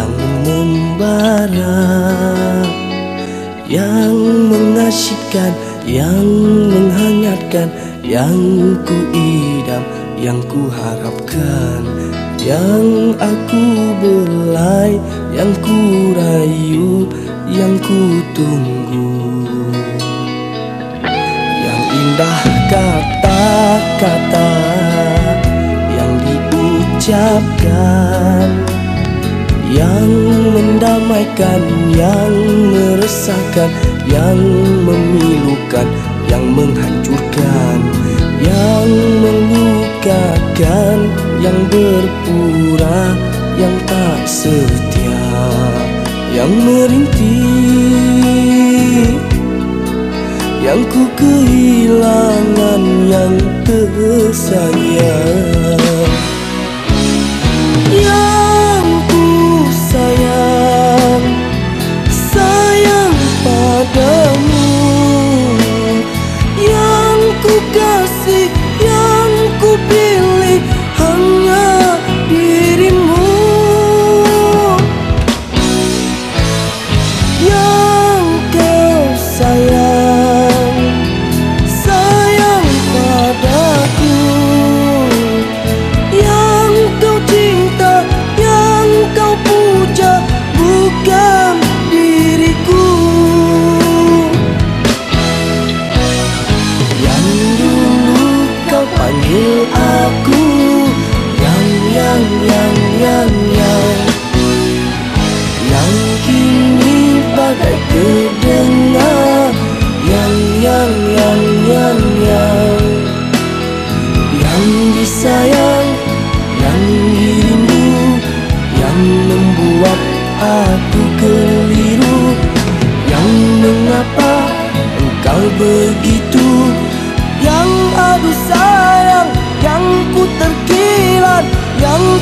Yang membara Yang mengasyikkan Yang menghangatkan Yang ku idam, Yang ku harapkan, Yang aku belai Yang ku rayu, Yang ku tunggu. Yang indah kata-kata Yang diucapkan yang mendamaikan, yang meresahkan, yang memilukan, yang menghancurkan, yang melukakan, yang berpura, yang tak setia, yang merintih, yang ku kehilangan, yang tersayang.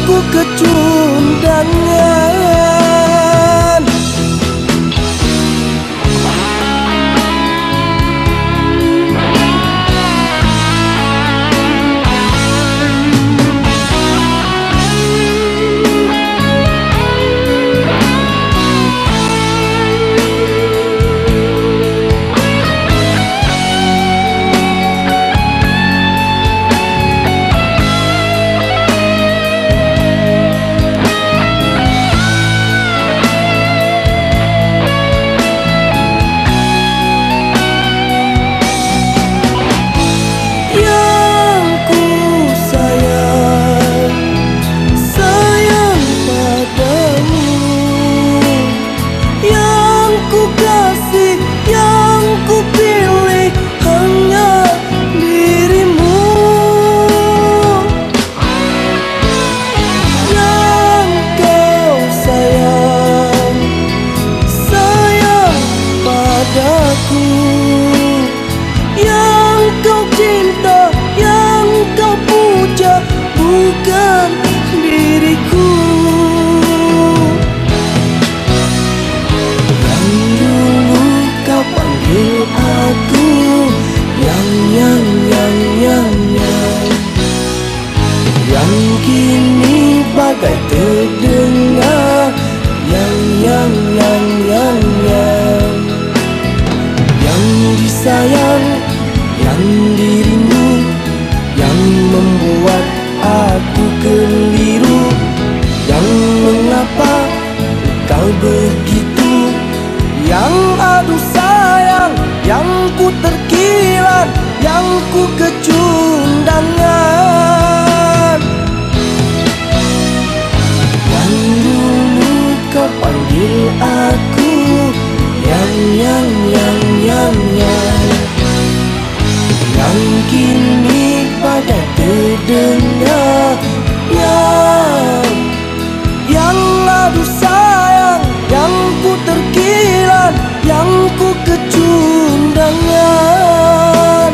Ku kecundangan 着不敢 begitu. Yang aduh sayang yang ku terkilat yang ku kecundangan aku yang yang yang yang yang. Yang kini pada terdengar yang yang ku kecundangan.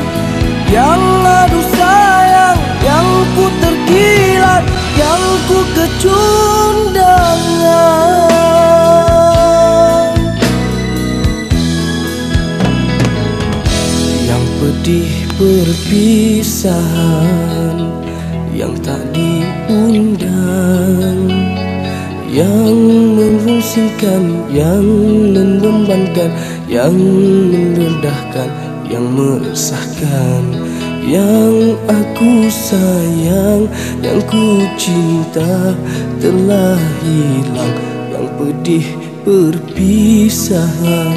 Yang lalu sayang yang ku terkilat yang ku kecundangan. Pedih perpisahan yang tak diundang yang merusak memusingkan Yang membebankan Yang merendahkan Yang meresahkan. Yang aku sayang Yang ku cinta Telah hilang Yang pedih perpisahan